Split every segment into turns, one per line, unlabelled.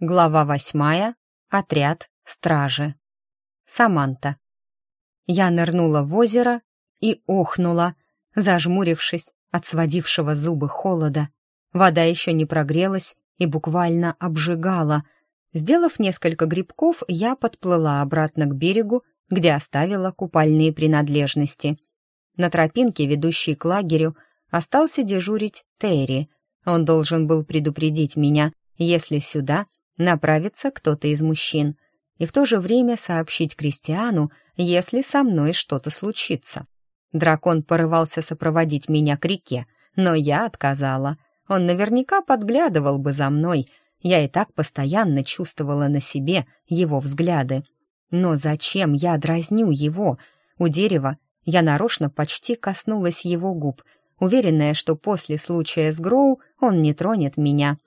Глава восьмая. Отряд стражи. Саманта. Я нырнула в озеро и охнула, зажмурившись от сводившего зубы холода. Вода еще не прогрелась и буквально обжигала. Сделав несколько грибков, я подплыла обратно к берегу, где оставила купальные принадлежности. На тропинке, ведущей к лагерю, остался дежурить Терри. Он должен был предупредить меня, если сюда — направится кто-то из мужчин и в то же время сообщить Кристиану, если со мной что-то случится. Дракон порывался сопроводить меня к реке, но я отказала. Он наверняка подглядывал бы за мной. Я и так постоянно чувствовала на себе его взгляды. Но зачем я дразню его? У дерева я нарочно почти коснулась его губ, уверенная, что после случая с Гроу он не тронет меня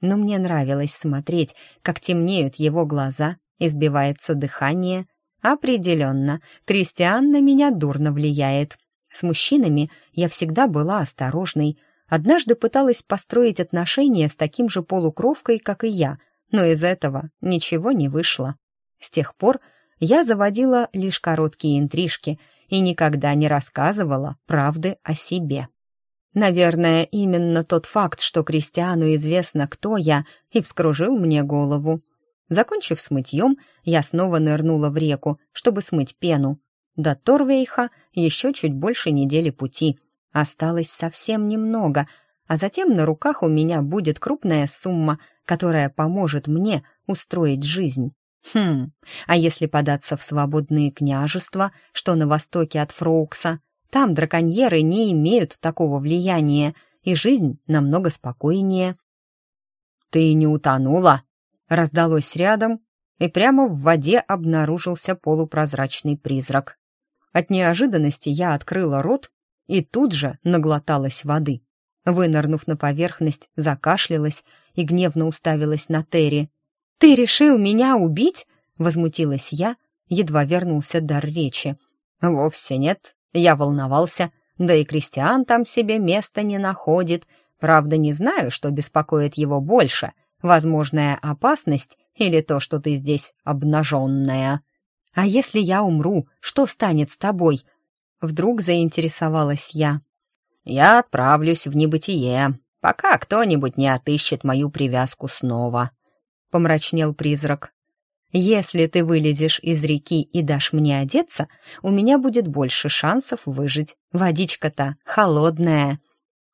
но мне нравилось смотреть, как темнеют его глаза, избивается дыхание. Определенно, Кристиан на меня дурно влияет. С мужчинами я всегда была осторожной. Однажды пыталась построить отношения с таким же полукровкой, как и я, но из этого ничего не вышло. С тех пор я заводила лишь короткие интрижки и никогда не рассказывала правды о себе. Наверное, именно тот факт, что Кристиану известно, кто я, и вскружил мне голову. Закончив с мытьем, я снова нырнула в реку, чтобы смыть пену. До Торвейха еще чуть больше недели пути. Осталось совсем немного, а затем на руках у меня будет крупная сумма, которая поможет мне устроить жизнь. Хм, а если податься в свободные княжества, что на востоке от Фроукса — там драконьеры не имеют такого влияния, и жизнь намного спокойнее. «Ты не утонула?» — раздалось рядом, и прямо в воде обнаружился полупрозрачный призрак. От неожиданности я открыла рот и тут же наглоталась воды. Вынырнув на поверхность, закашлялась и гневно уставилась на Терри. «Ты решил меня убить?» — возмутилась я, едва вернулся дар речи. «Вовсе нет. Я волновался, да и крестьян там себе места не находит. Правда, не знаю, что беспокоит его больше. Возможная опасность или то, что ты здесь обнаженная. А если я умру, что станет с тобой? Вдруг заинтересовалась я. Я отправлюсь в небытие, пока кто-нибудь не отыщет мою привязку снова. Помрачнел призрак. Если ты вылезешь из реки и дашь мне одеться, у меня будет больше шансов выжить. Водичка-то холодная».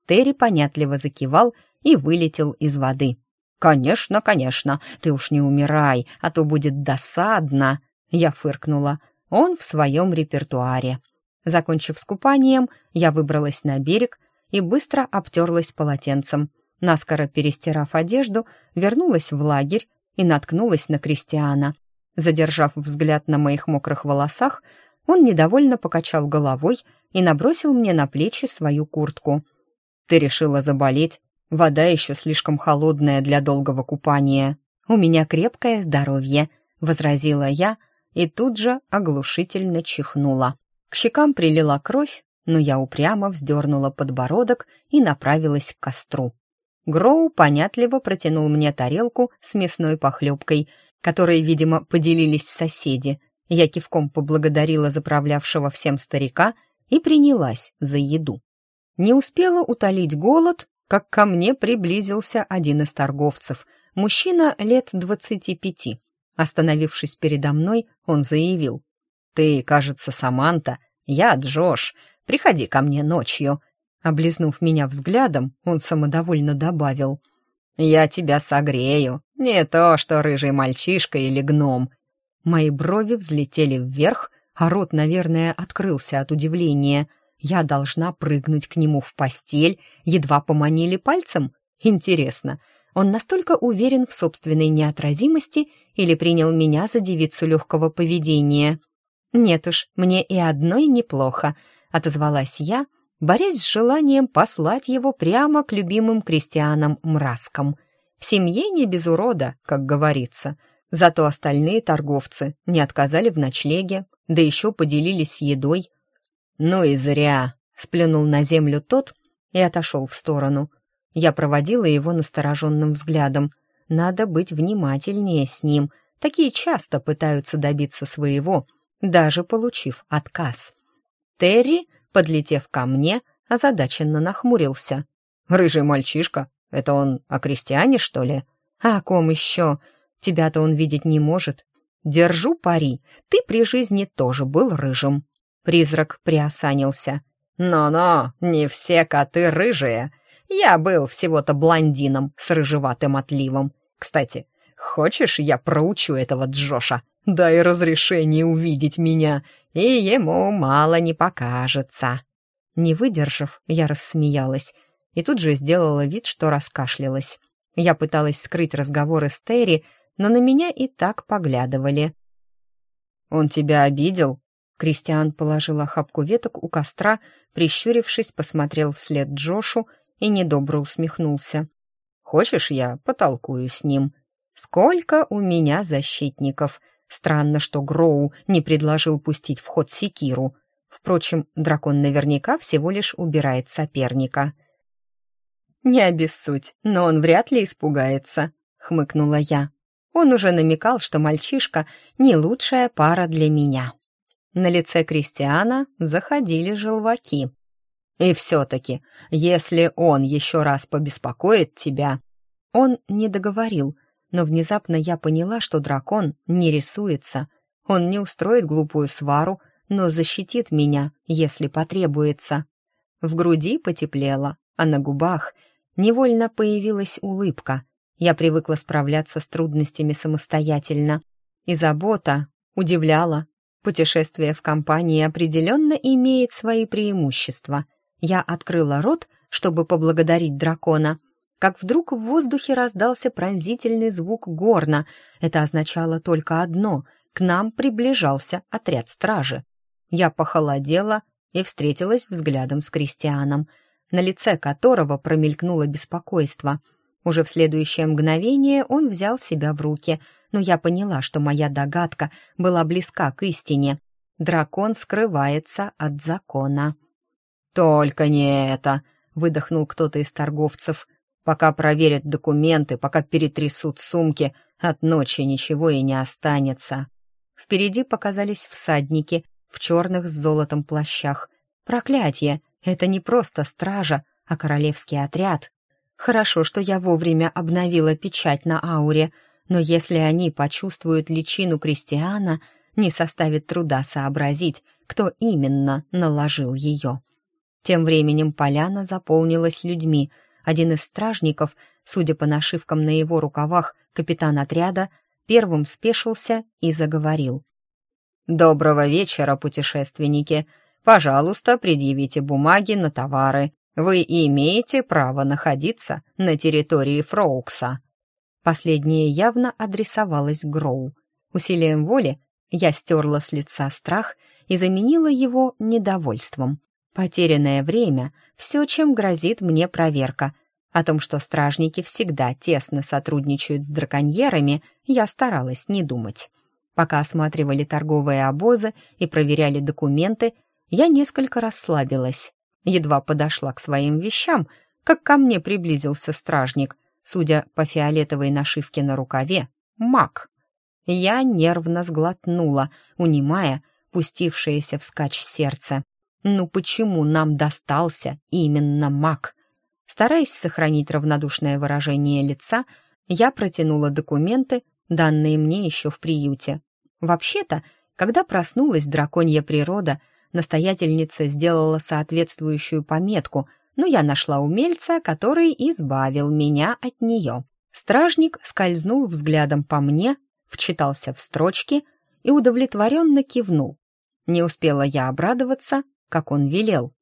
Терри понятливо закивал и вылетел из воды. «Конечно, конечно, ты уж не умирай, а то будет досадно!» Я фыркнула. Он в своем репертуаре. Закончив с купанием, я выбралась на берег и быстро обтерлась полотенцем. Наскоро перестирав одежду, вернулась в лагерь, и наткнулась на Кристиана. Задержав взгляд на моих мокрых волосах, он недовольно покачал головой и набросил мне на плечи свою куртку. «Ты решила заболеть? Вода еще слишком холодная для долгого купания. У меня крепкое здоровье», — возразила я и тут же оглушительно чихнула. К щекам прилила кровь, но я упрямо вздернула подбородок и направилась к костру. Гроу понятливо протянул мне тарелку с мясной похлебкой, которой, видимо, поделились соседи. Я кивком поблагодарила заправлявшего всем старика и принялась за еду. Не успела утолить голод, как ко мне приблизился один из торговцев, мужчина лет двадцати пяти. Остановившись передо мной, он заявил. «Ты, кажется, Саманта, я Джош, приходи ко мне ночью. Облизнув меня взглядом, он самодовольно добавил. «Я тебя согрею, не то что рыжий мальчишка или гном». Мои брови взлетели вверх, а рот, наверное, открылся от удивления. Я должна прыгнуть к нему в постель, едва поманили пальцем? Интересно, он настолько уверен в собственной неотразимости или принял меня за девицу легкого поведения? «Нет уж, мне и одной неплохо», — отозвалась я, — борясь с желанием послать его прямо к любимым крестьянам-мразкам. В семье не без урода, как говорится. Зато остальные торговцы не отказали в ночлеге, да еще поделились едой. «Ну и зря!» — сплюнул на землю тот и отошел в сторону. Я проводила его настороженным взглядом. Надо быть внимательнее с ним. Такие часто пытаются добиться своего, даже получив отказ. Терри подлетев ко мне, озадаченно нахмурился. «Рыжий мальчишка? Это он о крестьяне, что ли?» «А о ком еще? Тебя-то он видеть не может». «Держу пари, ты при жизни тоже был рыжим». Призрак приосанился. «Но-но, не все коты рыжие. Я был всего-то блондином с рыжеватым отливом. Кстати, хочешь, я проучу этого Джоша? Дай разрешение увидеть меня, и ему мало не покажется». Не выдержав, я рассмеялась и тут же сделала вид, что раскашлялась. Я пыталась скрыть разговоры с Терри, но на меня и так поглядывали. «Он тебя обидел?» Кристиан положил охапку веток у костра, прищурившись, посмотрел вслед Джошу и недобро усмехнулся. «Хочешь, я потолкую с ним? Сколько у меня защитников!» Странно, что Гроу не предложил пустить в ход секиру. Впрочем, дракон наверняка всего лишь убирает соперника. «Не обессудь, но он вряд ли испугается», — хмыкнула я. Он уже намекал, что мальчишка — не лучшая пара для меня. На лице Кристиана заходили желваки. «И все-таки, если он еще раз побеспокоит тебя...» Он не договорил — но внезапно я поняла, что дракон не рисуется. Он не устроит глупую свару, но защитит меня, если потребуется. В груди потеплело, а на губах невольно появилась улыбка. Я привыкла справляться с трудностями самостоятельно. И забота удивляла. Путешествие в компании определенно имеет свои преимущества. Я открыла рот, чтобы поблагодарить дракона — как вдруг в воздухе раздался пронзительный звук горна. Это означало только одно — к нам приближался отряд стражи. Я похолодела и встретилась взглядом с Кристианом, на лице которого промелькнуло беспокойство. Уже в следующее мгновение он взял себя в руки, но я поняла, что моя догадка была близка к истине. Дракон скрывается от закона. «Только не это!» — выдохнул кто-то из торговцев — Пока проверят документы, пока перетрясут сумки, от ночи ничего и не останется. Впереди показались всадники в черных с золотом плащах. Проклятье! Это не просто стража, а королевский отряд. Хорошо, что я вовремя обновила печать на ауре, но если они почувствуют личину крестьяна, не составит труда сообразить, кто именно наложил ее. Тем временем поляна заполнилась людьми — один из стражников, судя по нашивкам на его рукавах, капитан отряда, первым спешился и заговорил. «Доброго вечера, путешественники! Пожалуйста, предъявите бумаги на товары. Вы имеете право находиться на территории Фроукса». Последнее явно адресовалось Гроу. Усилием воли я стерла с лица страх и заменила его недовольством. Потерянное время — все, чем грозит мне проверка. О том, что стражники всегда тесно сотрудничают с драконьерами, я старалась не думать. Пока осматривали торговые обозы и проверяли документы, я несколько расслабилась. Едва подошла к своим вещам, как ко мне приблизился стражник, судя по фиолетовой нашивке на рукаве, маг. Я нервно сглотнула, унимая пустившееся вскачь сердце. Ну почему нам достался именно маг? Стараясь сохранить равнодушное выражение лица, я протянула документы, данные мне еще в приюте. Вообще-то, когда проснулась драконья природа, настоятельница сделала соответствующую пометку, но я нашла умельца, который избавил меня от нее. Стражник скользнул взглядом по мне, вчитался в строчки и удовлетворенно кивнул. Не успела я обрадоваться, как он велел.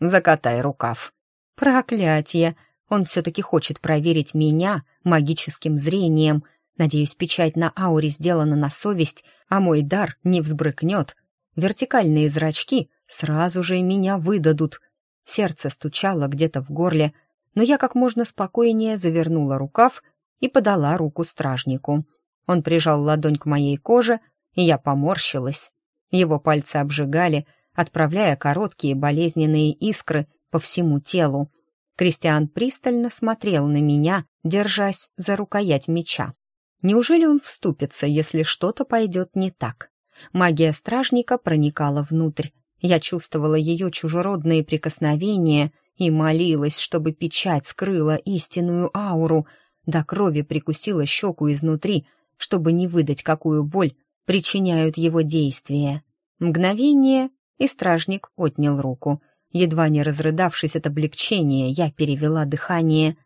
«Закатай рукав». «Проклятье! Он все-таки хочет проверить меня магическим зрением. Надеюсь, печать на ауре сделана на совесть, а мой дар не взбрыкнет. Вертикальные зрачки сразу же меня выдадут». Сердце стучало где-то в горле, но я как можно спокойнее завернула рукав и подала руку стражнику. Он прижал ладонь к моей коже, и я поморщилась. Его пальцы обжигали, отправляя короткие болезненные искры по всему телу. Кристиан пристально смотрел на меня, держась за рукоять меча. Неужели он вступится, если что-то пойдет не так? Магия стражника проникала внутрь. Я чувствовала ее чужеродные прикосновения и молилась, чтобы печать скрыла истинную ауру, до крови прикусила щеку изнутри, чтобы не выдать, какую боль причиняют его действия. Мгновение, и стражник отнял руку. Едва не разрыдавшись от облегчения, я перевела дыхание.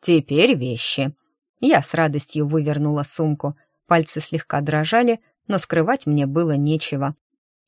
«Теперь вещи». Я с радостью вывернула сумку. Пальцы слегка дрожали, но скрывать мне было нечего.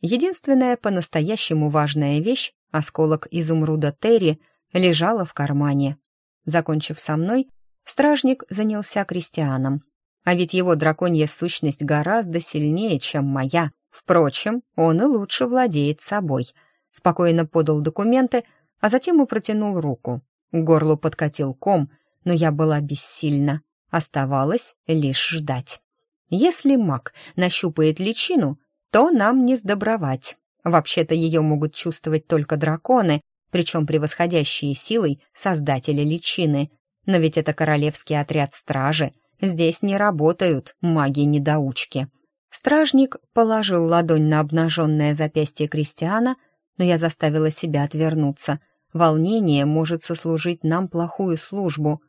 Единственная по-настоящему важная вещь, осколок изумруда Терри, лежала в кармане. Закончив со мной, стражник занялся крестьяном. А ведь его драконья сущность гораздо сильнее, чем моя. Впрочем, он и лучше владеет собой. Спокойно подал документы, а затем и протянул руку. К горлу подкатил ком, но я была бессильна. Оставалось лишь ждать. Если маг нащупает личину, то нам не сдобровать. Вообще-то ее могут чувствовать только драконы, причем превосходящие силой создатели личины. Но ведь это королевский отряд стражи. Здесь не работают маги-недоучки. Стражник положил ладонь на обнаженное запястье крестьяна, но я заставила себя отвернуться. Волнение может сослужить нам плохую службу.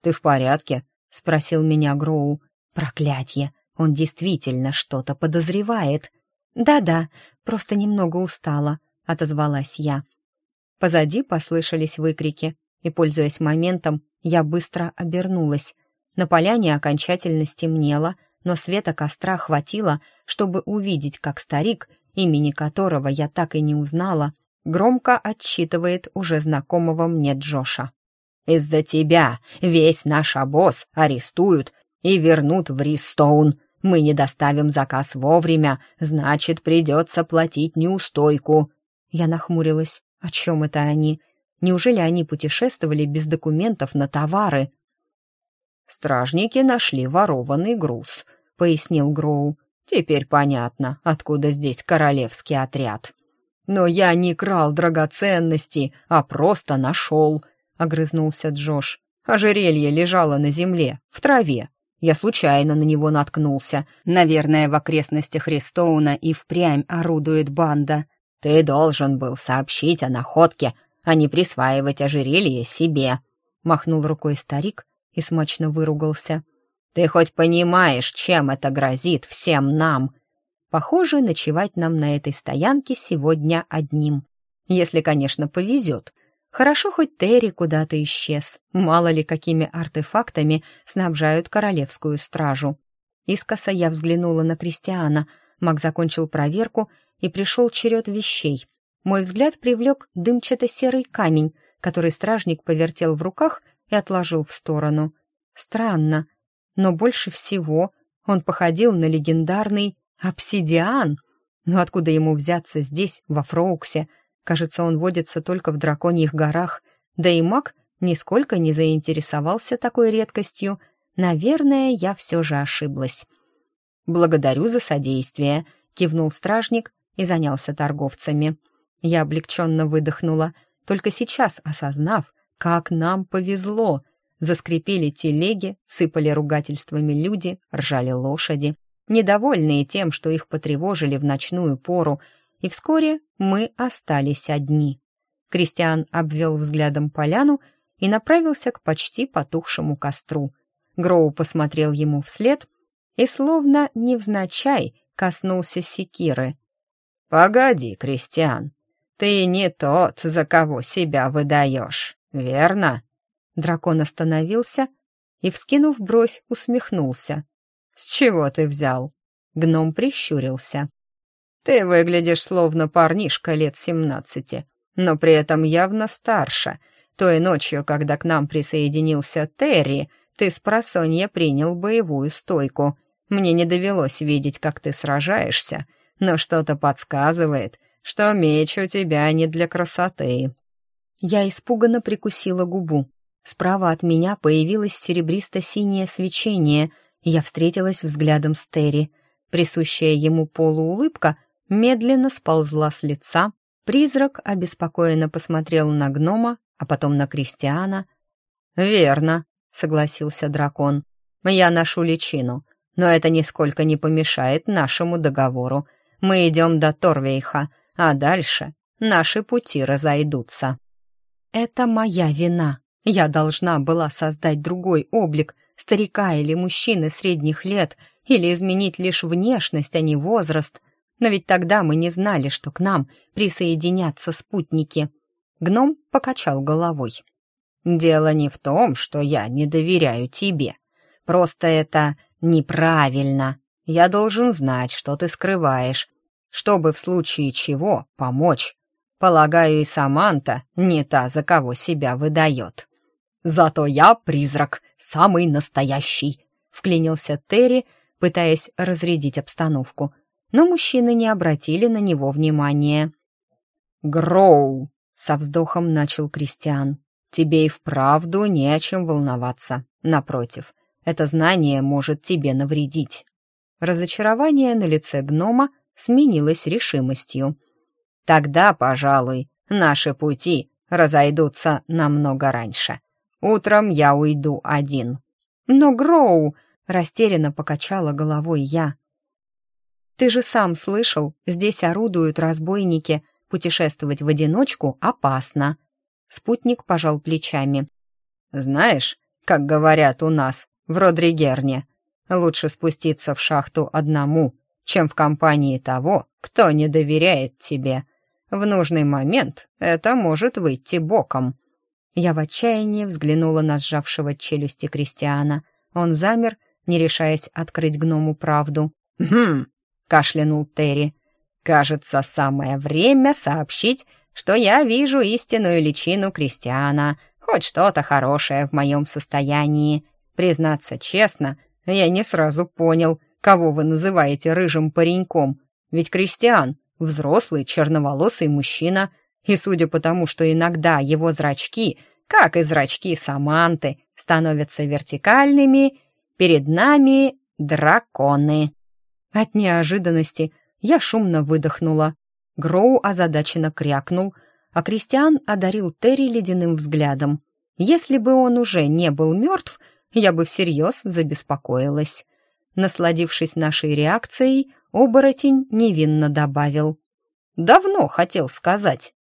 «Ты в порядке?» — спросил меня Гроу. «Проклятье! Он действительно что-то подозревает!» «Да-да, просто немного устала», — отозвалась я. Позади послышались выкрики, и, пользуясь моментом, я быстро обернулась. На поляне окончательно стемнело — но Света костра хватило, чтобы увидеть, как старик, имени которого я так и не узнала, громко отчитывает уже знакомого мне Джоша. «Из-за тебя весь наш обоз арестуют и вернут в Ристоун. Мы не доставим заказ вовремя, значит, придется платить неустойку». Я нахмурилась. «О чем это они? Неужели они путешествовали без документов на товары?» «Стражники нашли ворованный груз», — пояснил Гроу. «Теперь понятно, откуда здесь королевский отряд». «Но я не крал драгоценности, а просто нашел», — огрызнулся Джош. «Ожерелье лежало на земле, в траве. Я случайно на него наткнулся. Наверное, в окрестностях Христоуна и впрямь орудует банда. Ты должен был сообщить о находке, а не присваивать ожерелье себе», — махнул рукой старик и смачно выругался. Ты хоть понимаешь, чем это грозит всем нам? Похоже, ночевать нам на этой стоянке сегодня одним. Если, конечно, повезет. Хорошо, хоть Терри куда-то исчез. Мало ли, какими артефактами снабжают королевскую стражу. Искоса я взглянула на Кристиана. Маг закончил проверку, и пришел черед вещей. Мой взгляд привлек дымчато-серый камень, который стражник повертел в руках и отложил в сторону. Странно, но больше всего он походил на легендарный обсидиан. Но откуда ему взяться здесь, во Фроуксе? Кажется, он водится только в драконьих горах. Да и маг нисколько не заинтересовался такой редкостью. Наверное, я все же ошиблась. «Благодарю за содействие», — кивнул стражник и занялся торговцами. Я облегченно выдохнула, только сейчас осознав, как нам повезло — Заскрипели телеги, сыпали ругательствами люди, ржали лошади, недовольные тем, что их потревожили в ночную пору, и вскоре мы остались одни. Кристиан обвел взглядом поляну и направился к почти потухшему костру. Гроу посмотрел ему вслед и, словно невзначай, коснулся секиры. «Погоди, Кристиан, ты не тот, за кого себя выдаешь, верно?» Дракон остановился и, вскинув бровь, усмехнулся. «С чего ты взял?» Гном прищурился. «Ты выглядишь словно парнишка лет семнадцати, но при этом явно старше. Той ночью, когда к нам присоединился Терри, ты с просонья принял боевую стойку. Мне не довелось видеть, как ты сражаешься, но что-то подсказывает, что меч у тебя не для красоты». Я испуганно прикусила губу. Справа от меня появилось серебристо-синее свечение, я встретилась взглядом с Терри. Присущая ему полуулыбка медленно сползла с лица, призрак обеспокоенно посмотрел на гнома, а потом на Кристиана. «Верно», — согласился дракон, — «я ношу личину, но это нисколько не помешает нашему договору. Мы идем до Торвейха, а дальше наши пути разойдутся». «Это моя вина», я должна была создать другой облик старика или мужчины средних лет или изменить лишь внешность, а не возраст. Но ведь тогда мы не знали, что к нам присоединятся спутники. Гном покачал головой. «Дело не в том, что я не доверяю тебе. Просто это неправильно. Я должен знать, что ты скрываешь, чтобы в случае чего помочь. Полагаю, и Саманта не та, за кого себя выдает». Зато я призрак, самый настоящий», — вклинился Терри, пытаясь разрядить обстановку. Но мужчины не обратили на него внимания. «Гроу!» — со вздохом начал Кристиан. «Тебе и вправду не о чем волноваться. Напротив, это знание может тебе навредить». Разочарование на лице гнома сменилось решимостью. «Тогда, пожалуй, наши пути разойдутся намного раньше», Утром я уйду один». «Но Гроу...» — растерянно покачала головой я. «Ты же сам слышал, здесь орудуют разбойники. Путешествовать в одиночку опасно». Спутник пожал плечами. «Знаешь, как говорят у нас, в Родригерне, лучше спуститься в шахту одному, чем в компании того, кто не доверяет тебе. В нужный момент это может выйти боком». Я в отчаянии взглянула на сжавшего челюсти Кристиана. Он замер, не решаясь открыть гному правду. «Хм!» — кашлянул Терри. «Кажется, самое время сообщить, что я вижу истинную личину Кристиана, хоть что-то хорошее в моем состоянии. Признаться честно, я не сразу понял, кого вы называете рыжим пареньком, ведь Кристиан — взрослый черноволосый мужчина — и судя по тому, что иногда его зрачки, как и зрачки Саманты, становятся вертикальными, перед нами драконы. От неожиданности я шумно выдохнула. Гроу озадаченно крякнул, а Кристиан одарил Терри ледяным взглядом. Если бы он уже не был мертв, я бы всерьез забеспокоилась. Насладившись нашей реакцией, оборотень невинно добавил. «Давно хотел сказать».